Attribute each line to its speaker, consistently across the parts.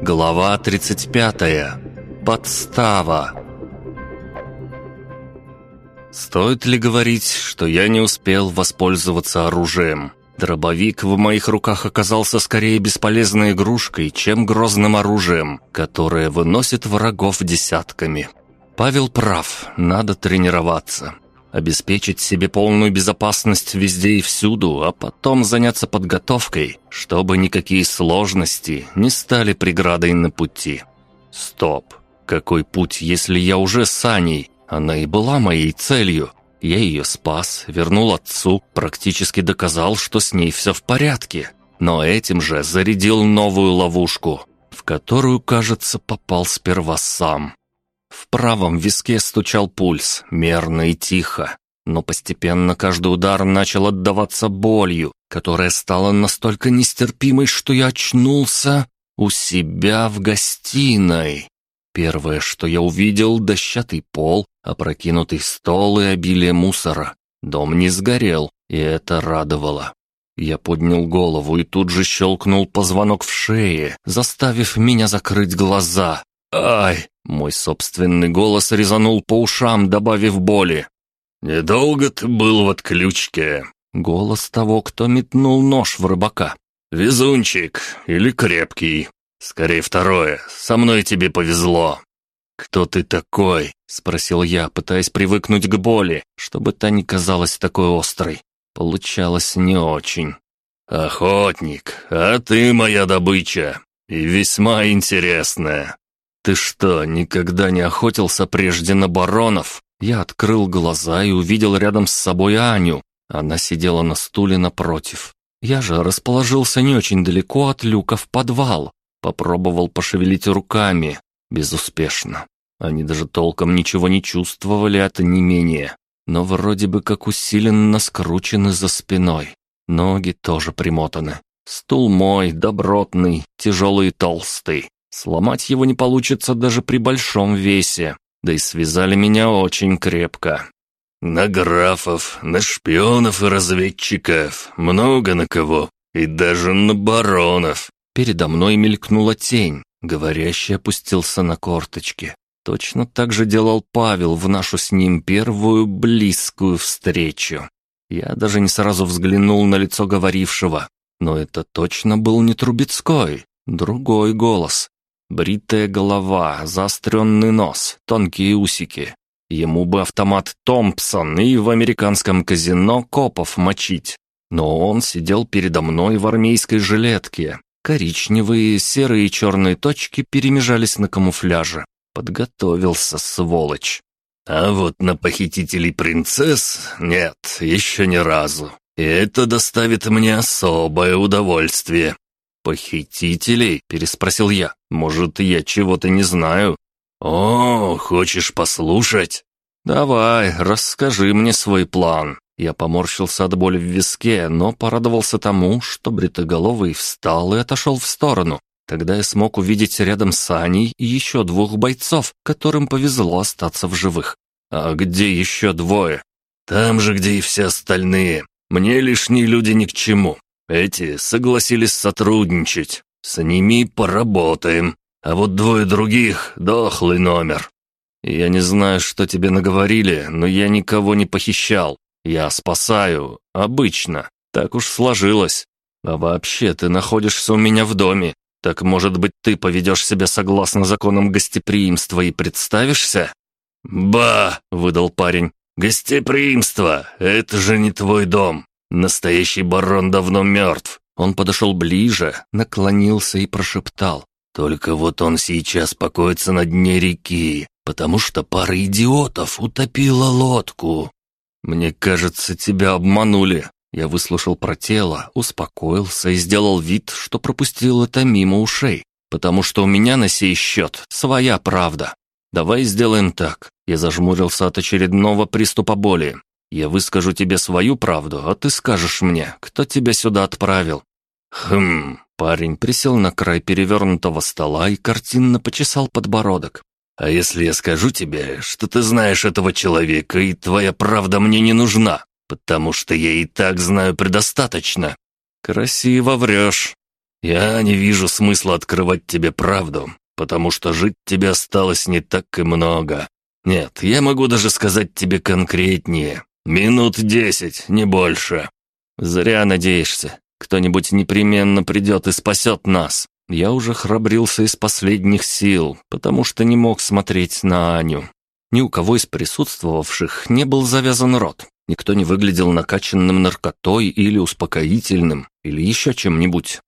Speaker 1: Глава 35. Подстава. Стоит ли говорить, что я не успел воспользоваться оружием? Дробовик в моих руках оказался скорее бесполезной игрушкой, чем грозным оружием, которое выносит врагов десятками. Павел прав, надо тренироваться. Обеспечить себе полную безопасность везде и всюду, а потом заняться подготовкой, чтобы никакие сложности не стали преградой на пути. Стоп. Какой путь, если я уже с Аней? Она и была моей целью. Я ее спас, вернул отцу, практически доказал, что с ней все в порядке. Но этим же зарядил новую ловушку, в которую, кажется, попал сперва сам. В правом виске стучал пульс, мерно и тихо. Но постепенно каждый удар начал отдаваться болью, которая стала настолько нестерпимой, что я очнулся у себя в гостиной. Первое, что я увидел, дощатый пол, опрокинутый стол и обилие мусора. Дом не сгорел, и это радовало. Я поднял голову и тут же щелкнул позвонок в шее, заставив меня закрыть глаза. «Ай!» — мой собственный голос резанул по ушам, добавив боли. «Недолго ты был в отключке?» Голос того, кто метнул нож в рыбака. «Везунчик или крепкий?» «Скорее второе. Со мной тебе повезло». «Кто ты такой?» — спросил я, пытаясь привыкнуть к боли, чтобы та не казалась такой острой. Получалось не очень. «Охотник, а ты моя добыча, и весьма интересная. Ты что, никогда не охотился прежде на баронов?» Я открыл глаза и увидел рядом с собой Аню. Она сидела на стуле напротив. Я же расположился не очень далеко от люка в подвал, Попробовал пошевелить руками. Безуспешно. Они даже толком ничего не чувствовали от менее, но вроде бы как усиленно скручены за спиной. Ноги тоже примотаны. Стул мой, добротный, тяжелый и толстый. Сломать его не получится даже при большом весе. Да и связали меня очень крепко. На графов, на шпионов и разведчиков, много на кого, и даже на баронов. Передо мной мелькнула тень. Говорящий опустился на корточки. Точно так же делал Павел в нашу с ним первую близкую встречу. Я даже не сразу взглянул на лицо говорившего. Но это точно был не Трубецкой. Другой голос. Бритая голова, заостренный нос, тонкие усики. Ему бы автомат Томпсон и в американском казино копов мочить. Но он сидел передо мной в армейской жилетке, Коричневые, серые и черные точки перемежались на камуфляже. Подготовился, сволочь. А вот на похитителей принцесс нет, еще ни разу. И это доставит мне особое удовольствие. «Похитителей?» – переспросил я. «Может, я чего-то не знаю?» «О, хочешь послушать?» «Давай, расскажи мне свой план». Я поморщился от боли в виске, но порадовался тому, что бритоголовый встал и отошел в сторону. Тогда я смог увидеть рядом с Аней еще двух бойцов, которым повезло остаться в живых. А где еще двое? Там же, где и все остальные. Мне лишние люди ни к чему. Эти согласились сотрудничать. С ними поработаем. А вот двое других — дохлый номер. Я не знаю, что тебе наговорили, но я никого не похищал. Я спасаю, обычно. Так уж сложилось. А вообще ты находишься у меня в доме. Так, может быть, ты поведешь себя согласно законам гостеприимства и представишься?» «Ба!» — выдал парень. «Гостеприимство! Это же не твой дом! Настоящий барон давно мертв!» Он подошел ближе, наклонился и прошептал. «Только вот он сейчас покоится на дне реки, потому что пара идиотов утопила лодку. «Мне кажется, тебя обманули». Я выслушал про тело, успокоился и сделал вид, что пропустил это мимо ушей, потому что у меня на сей счет своя правда. Давай сделаем так. Я зажмурился от очередного приступа боли. Я выскажу тебе свою правду, а ты скажешь мне, кто тебя сюда отправил. Хм, парень присел на край перевернутого стола и картинно почесал подбородок. А если я скажу тебе, что ты знаешь этого человека, и твоя правда мне не нужна, потому что я и так знаю предостаточно?» Красиво врешь. Я не вижу смысла открывать тебе правду, потому что жить тебе осталось не так и много. Нет, я могу даже сказать тебе конкретнее. Минут десять, не больше. Зря надеешься. Кто-нибудь непременно придет и спасет нас. Я уже храбрился из последних сил, потому что не мог смотреть на Аню. Ни у кого из присутствовавших не был завязан рот. Никто не выглядел накачанным наркотой или успокоительным, или еще чем-нибудь.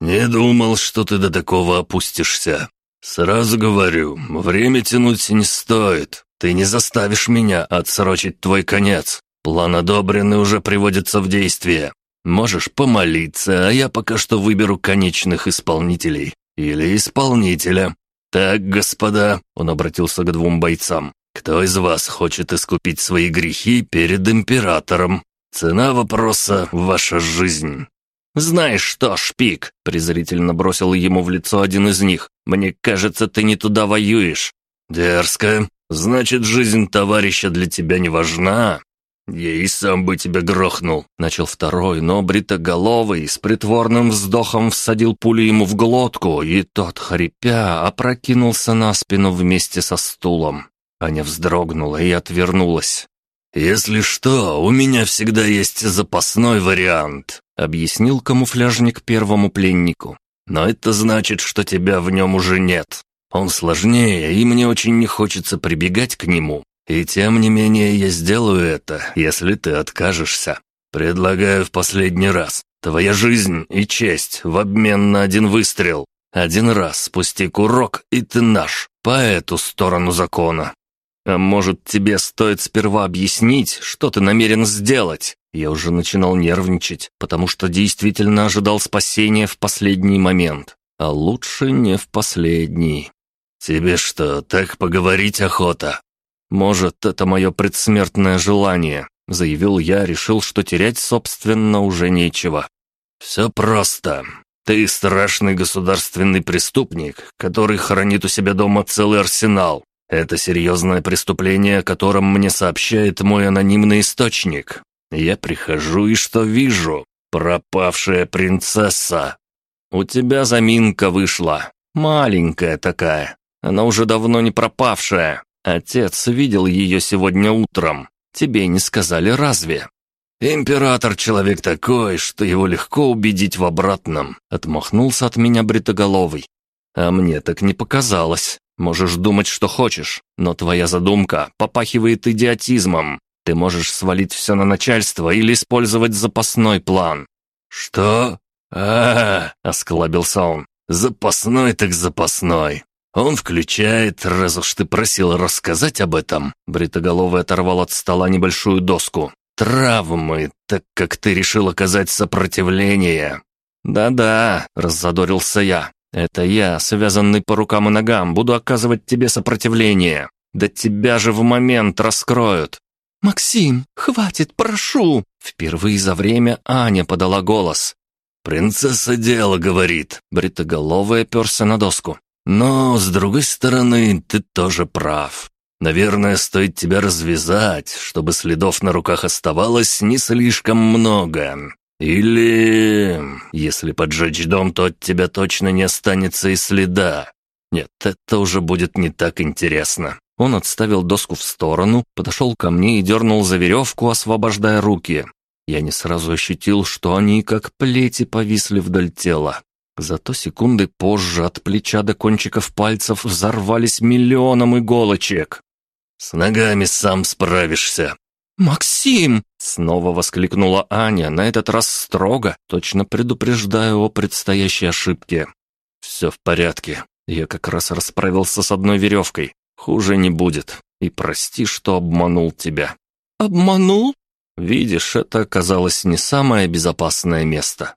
Speaker 2: «Не думал, что ты до такого опустишься. Сразу говорю, время тянуть не стоит. Ты не заставишь меня отсрочить твой конец. План одобрен и уже приводится в действие. Можешь помолиться, а я пока что выберу конечных исполнителей. Или исполнителя. Так, господа, он обратился к двум бойцам. Кто из вас хочет искупить свои грехи перед императором? Цена вопроса — ваша жизнь.
Speaker 1: «Знаешь что, шпик?» — презрительно бросил ему в лицо один из них. «Мне кажется, ты не туда воюешь».
Speaker 2: «Дерзко. Значит, жизнь товарища для тебя не важна. «Я и сам бы тебя грохнул», —
Speaker 1: начал второй, но бритоголовый с притворным вздохом всадил пулю ему в глотку, и тот, хрипя, опрокинулся на спину вместе со стулом. Аня вздрогнула и отвернулась.
Speaker 2: «Если что, у меня всегда есть запасной вариант», — объяснил камуфляжник первому пленнику. «Но это значит, что тебя в нем уже нет. Он сложнее, и мне очень не хочется прибегать к нему. И тем не менее я сделаю это, если ты откажешься. Предлагаю в последний раз. Твоя жизнь и честь в обмен на один выстрел. Один раз спусти курок, и ты наш, по эту сторону закона.
Speaker 1: А может, тебе стоит сперва объяснить, что ты намерен сделать? Я уже начинал нервничать, потому что действительно ожидал спасения в последний момент. А лучше не в последний.
Speaker 2: «Тебе что, так поговорить охота?»
Speaker 1: «Может, это мое предсмертное желание», — заявил я, решил, что терять, собственно, уже нечего.
Speaker 2: «Все просто. Ты страшный государственный преступник, который хранит у себя дома целый арсенал. Это серьезное преступление, о котором мне сообщает мой анонимный источник. Я прихожу и что вижу? Пропавшая принцесса.
Speaker 1: У тебя заминка вышла. Маленькая такая. Она уже давно не пропавшая. Отец видел ее сегодня утром. Тебе не сказали разве?»
Speaker 2: «Император человек такой, что его легко убедить в обратном», — отмахнулся от меня бритоголовый.
Speaker 1: «А мне так не показалось. Можешь думать, что хочешь, но твоя задумка попахивает идиотизмом. Ты можешь свалить все на начальство или использовать запасной план».
Speaker 2: «Что? а, -а, -а осклабился он. «Запасной так запасной. «Он включает, раз уж ты просил рассказать об этом».
Speaker 1: Бритоголовый оторвал от стола небольшую доску.
Speaker 2: «Травмы, так как ты решил оказать сопротивление».
Speaker 1: «Да-да», — раззадорился я. «Это я, связанный по рукам и ногам, буду оказывать тебе сопротивление. Да тебя же в момент раскроют». «Максим, хватит, прошу!» Впервые за время Аня подала голос.
Speaker 2: «Принцесса дело говорит», —
Speaker 1: бритоголовый оперся на доску.
Speaker 2: Но, с другой стороны, ты тоже прав. Наверное, стоит тебя развязать, чтобы следов на руках оставалось не слишком много. Или, если поджечь дом, то от тебя точно не останется и следа. Нет, это уже будет не так интересно.
Speaker 1: Он отставил доску в сторону, подошел ко мне и дернул за веревку, освобождая руки. Я не сразу ощутил, что они как плети повисли вдоль тела. Зато секунды позже от плеча до кончиков пальцев взорвались миллионом иголочек.
Speaker 2: «С ногами сам справишься».
Speaker 1: «Максим!» — снова воскликнула Аня, на этот раз строго, точно предупреждая о предстоящей ошибке. «Все в порядке. Я как раз расправился с одной веревкой. Хуже не будет. И прости, что обманул тебя». «Обманул?» Видишь, это оказалось не самое безопасное место.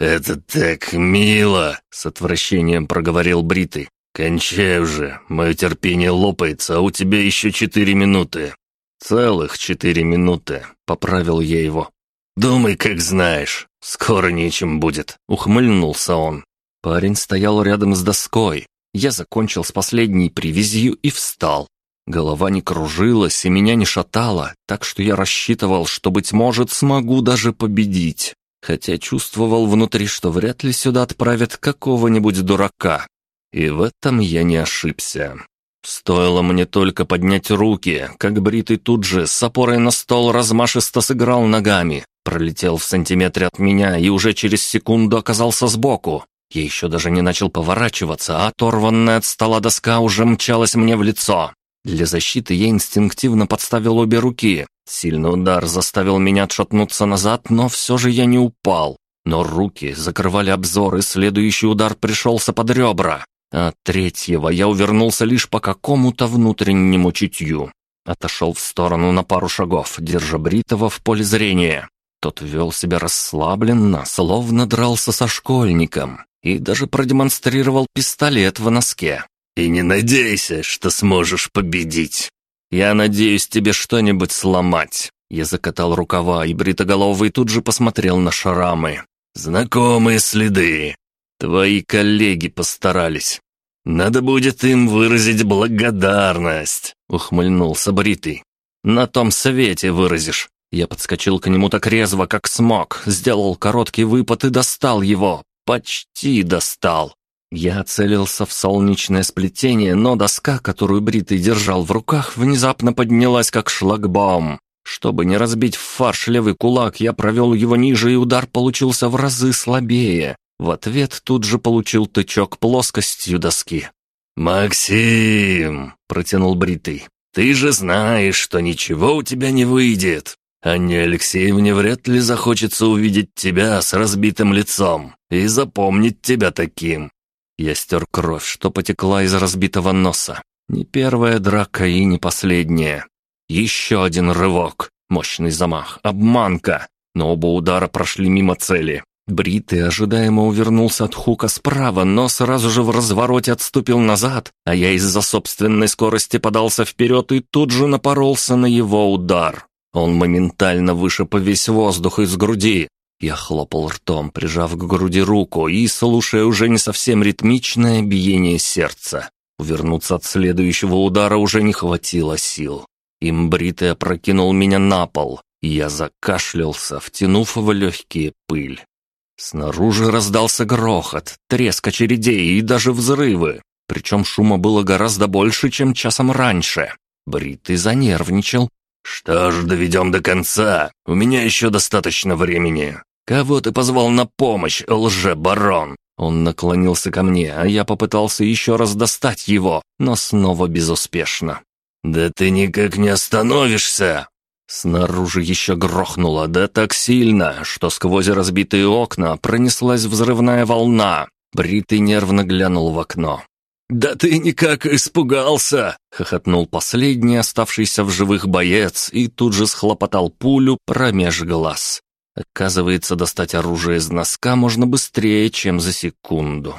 Speaker 2: «Это так мило!» — с отвращением проговорил Бритый. «Кончай уже, мое терпение лопается, а у тебя еще четыре минуты».
Speaker 1: «Целых четыре минуты», — поправил я его.
Speaker 2: «Думай, как знаешь, скоро нечем будет», — ухмыльнулся он.
Speaker 1: Парень стоял рядом с доской. Я закончил с последней привязью и встал. Голова не кружилась и меня не шатала, так что я рассчитывал, что, быть может, смогу даже победить. Хотя чувствовал внутри, что вряд ли сюда отправят какого-нибудь дурака. И в этом я не ошибся. Стоило мне только поднять руки, как Бритый тут же с опорой на стол размашисто сыграл ногами, пролетел в сантиметре от меня и уже через секунду оказался сбоку. Я еще даже не начал поворачиваться, а оторванная от стола доска уже мчалась мне в лицо. Для защиты я инстинктивно подставил обе руки. Сильный удар заставил меня отшатнуться назад, но все же я не упал. Но руки закрывали обзор, и следующий удар пришелся под ребра. А третьего я увернулся лишь по какому-то внутреннему чутью. Отошел в сторону на пару шагов, держа Бритова в поле зрения. Тот вел себя расслабленно, словно дрался со школьником, и даже продемонстрировал пистолет в носке.
Speaker 2: «И не надейся, что сможешь победить!»
Speaker 1: «Я надеюсь тебе что-нибудь сломать!» Я закатал рукава, и бритоголовый тут же посмотрел на шрамы.
Speaker 2: «Знакомые следы.
Speaker 1: Твои коллеги постарались.
Speaker 2: Надо будет им выразить благодарность», —
Speaker 1: ухмыльнулся Бритый. «На том свете выразишь». Я подскочил к нему так резво, как смог, сделал короткий выпад и достал его. Почти достал. Я целился в солнечное сплетение, но доска, которую Бритый держал в руках, внезапно поднялась как шлагбаум. Чтобы не разбить в фарш левый кулак, я провел его ниже, и удар получился в разы слабее. В ответ тут же получил тычок плоскостью доски.
Speaker 2: «Максим!» — протянул Бритый. «Ты же знаешь, что ничего у тебя не выйдет. Анне Алексеевне вряд ли захочется увидеть тебя с разбитым лицом и запомнить тебя таким».
Speaker 1: Я стер кровь, что потекла из разбитого носа. Не первая драка и не последняя. Еще один рывок, мощный замах, обманка. Но оба удара прошли мимо цели. Бритый ожидаемо увернулся от хука справа, но сразу же в развороте отступил назад, а я из-за собственной скорости подался вперед и тут же напоролся на его удар. Он моментально вышиб весь воздух из груди. Я хлопал ртом, прижав к груди руку и слушая уже не совсем ритмичное биение сердца. Увернуться от следующего удара уже не хватило сил. Имбритый опрокинул меня на пол, и я закашлялся, втянув в легкие пыль. Снаружи раздался грохот, треск очередей и даже взрывы. Причем шума было гораздо больше, чем часом раньше. Бритый занервничал.
Speaker 2: «Что ж, доведем до конца. У меня еще достаточно времени. Кого ты позвал на помощь, лже-барон?»
Speaker 1: Он наклонился ко мне, а я попытался еще раз достать его, но снова безуспешно.
Speaker 2: «Да ты никак не остановишься!»
Speaker 1: Снаружи еще грохнуло, да так сильно, что сквозь разбитые окна пронеслась взрывная волна. Бритый нервно глянул в окно.
Speaker 2: «Да ты никак испугался!» — хохотнул
Speaker 1: последний оставшийся в живых боец и тут же схлопотал пулю промеж глаз. Оказывается, достать оружие из носка можно быстрее, чем за секунду.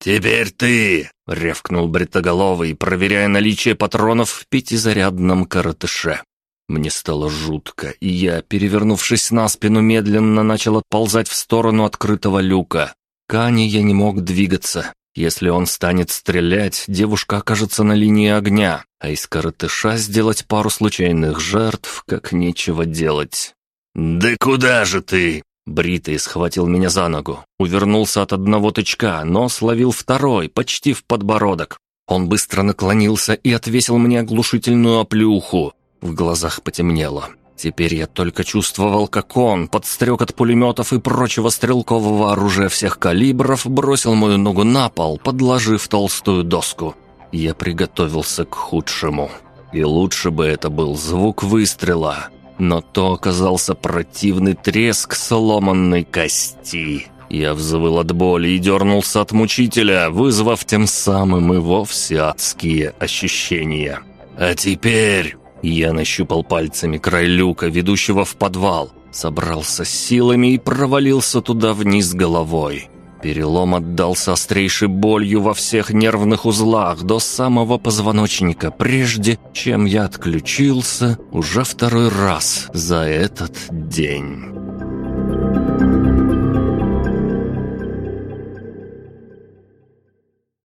Speaker 2: «Теперь ты!» — рявкнул бритоголовый, проверяя наличие патронов в пятизарядном коротыше.
Speaker 1: Мне стало жутко, и я, перевернувшись на спину, медленно начал отползать в сторону открытого люка. Кани я не мог двигаться. Если он станет стрелять, девушка окажется на линии огня, а из коротыша сделать пару случайных жертв, как нечего делать.
Speaker 2: «Да куда же ты?»
Speaker 1: Бритый схватил меня за ногу, увернулся от одного тычка, но словил второй, почти в подбородок. Он быстро наклонился и отвесил мне оглушительную оплюху. В глазах потемнело. Теперь я только чувствовал, как он, под стрекот пулеметов и прочего стрелкового оружия всех калибров, бросил мою ногу на пол, подложив толстую доску. Я приготовился к худшему. И лучше бы это был звук выстрела. Но то оказался противный треск сломанной кости. Я взвыл от боли и дернулся от мучителя, вызвав тем самым и вовсе адские ощущения.
Speaker 2: «А теперь...»
Speaker 1: Я нащупал пальцами край люка, ведущего в подвал, собрался силами и провалился туда вниз головой. Перелом отдался острейшей болью во всех нервных узлах до самого позвоночника, прежде чем я отключился уже второй раз за этот день».